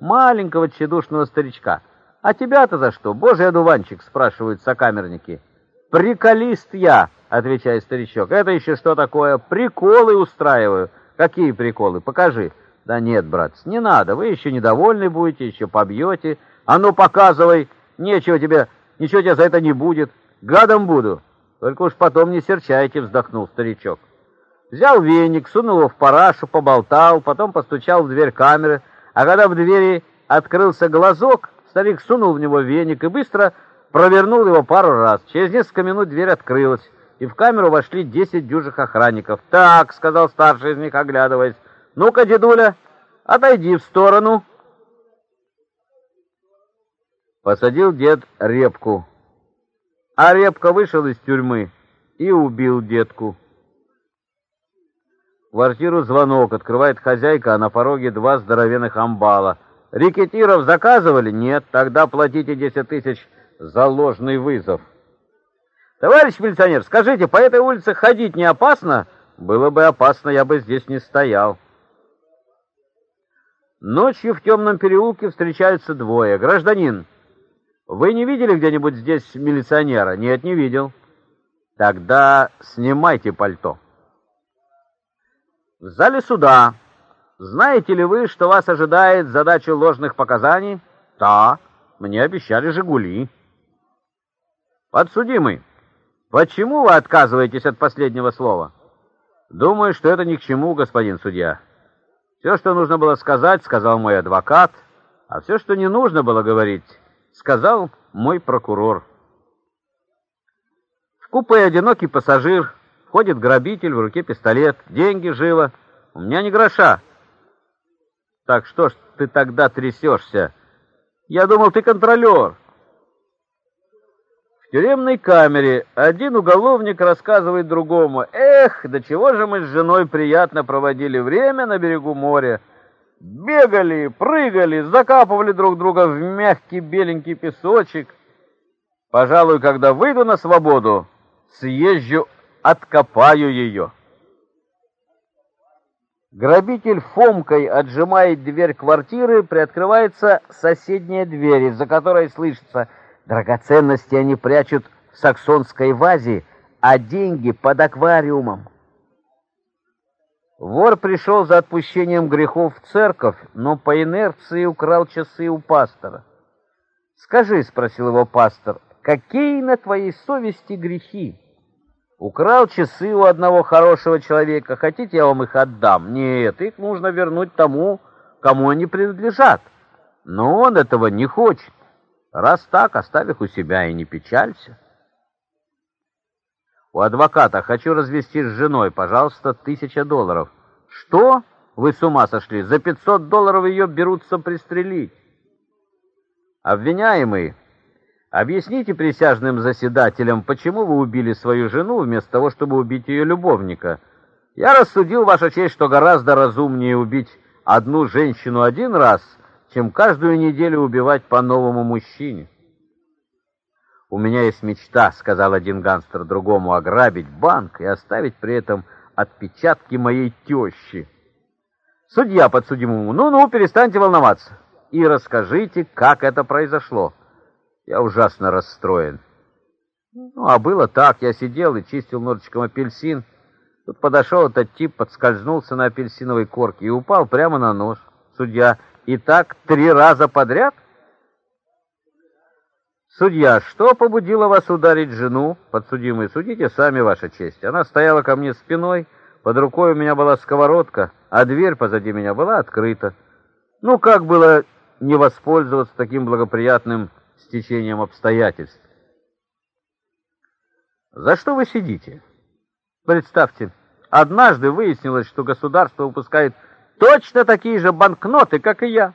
маленького тщедушного старичка. «А тебя-то за что? Божий одуванчик?» — спрашивают сокамерники. «Приколист я», — отвечает старичок. «Это еще что такое? Приколы устраиваю». «Какие приколы? Покажи». «Да нет, брат, не надо, вы еще недовольны будете, еще побьете. А ну, показывай, нечего тебе, ничего тебе за это не будет. Гадом буду». «Только уж потом не серчайте», — вздохнул старичок. Взял веник, сунул его в парашу, поболтал, потом постучал в дверь камеры, а когда в двери открылся глазок, старик сунул в него веник и быстро провернул его пару раз. Через несколько минут дверь открылась, и в камеру вошли десять дюжих охранников. «Так», — сказал старший из них, оглядываясь, — «ну-ка, дедуля, отойди в сторону». Посадил дед репку, а репка вышел из тюрьмы и убил детку. Квартиру звонок, открывает хозяйка, а на пороге два здоровенных амбала. «Рекетиров заказывали?» «Нет, тогда платите десять тысяч за ложный вызов». «Товарищ милиционер, скажите, по этой улице ходить не опасно?» «Было бы опасно, я бы здесь не стоял». Ночью в темном переулке встречаются двое. «Гражданин, вы не видели где-нибудь здесь милиционера?» «Нет, не видел». «Тогда снимайте пальто». В зале суда. Знаете ли вы, что вас ожидает задача ложных показаний? Да, мне обещали «Жигули». Подсудимый, почему вы отказываетесь от последнего слова? Думаю, что это ни к чему, господин судья. Все, что нужно было сказать, сказал мой адвокат, а все, что не нужно было говорить, сказал мой прокурор. В купе одинокий пассажир Ходит грабитель, в руке пистолет, деньги живо. У меня ни гроша. Так что ж ты тогда трясешься? Я думал, ты контролер. В тюремной камере один уголовник рассказывает другому. Эх, до чего же мы с женой приятно проводили время на берегу моря. Бегали, прыгали, закапывали друг друга в мягкий беленький песочек. Пожалуй, когда выйду на свободу, съезжу откопаю ее. Грабитель Фомкой отжимает дверь квартиры, приоткрывается соседняя дверь, из-за которой слышится «Драгоценности они прячут в саксонской вазе, а деньги под аквариумом». Вор пришел за отпущением грехов в церковь, но по инерции украл часы у пастора. «Скажи», — спросил его пастор, — «какие на твоей совести грехи?» Украл часы у одного хорошего человека. Хотите, я вам их отдам? Нет, их нужно вернуть тому, кому они принадлежат. Но он этого не хочет. Раз так, оставь их у себя и не печалься. У адвоката хочу развестись с женой, пожалуйста, тысяча долларов. Что? Вы с ума сошли? За пятьсот долларов ее берутся пристрелить. Обвиняемый Объясните присяжным заседателям, почему вы убили свою жену вместо того, чтобы убить ее любовника. Я рассудил, Ваша честь, что гораздо разумнее убить одну женщину один раз, чем каждую неделю убивать по новому мужчине. «У меня есть мечта», — сказал один гангстер другому, — «ограбить банк и оставить при этом отпечатки моей тещи». Судья подсудимому, ну-ну, перестаньте волноваться и расскажите, как это произошло. Я ужасно расстроен. Ну, а было так, я сидел и чистил ножичком апельсин. Тут подошел этот тип, подскользнулся на апельсиновой корке и упал прямо на нож. Судья, и так три раза подряд? Судья, что побудило вас ударить жену? Подсудимый, судите сами, ваша честь. Она стояла ко мне спиной, под рукой у меня была сковородка, а дверь позади меня была открыта. Ну, как было не воспользоваться таким благоприятным с течением обстоятельств. За что вы сидите? Представьте, однажды выяснилось, что государство выпускает точно такие же банкноты, как и я.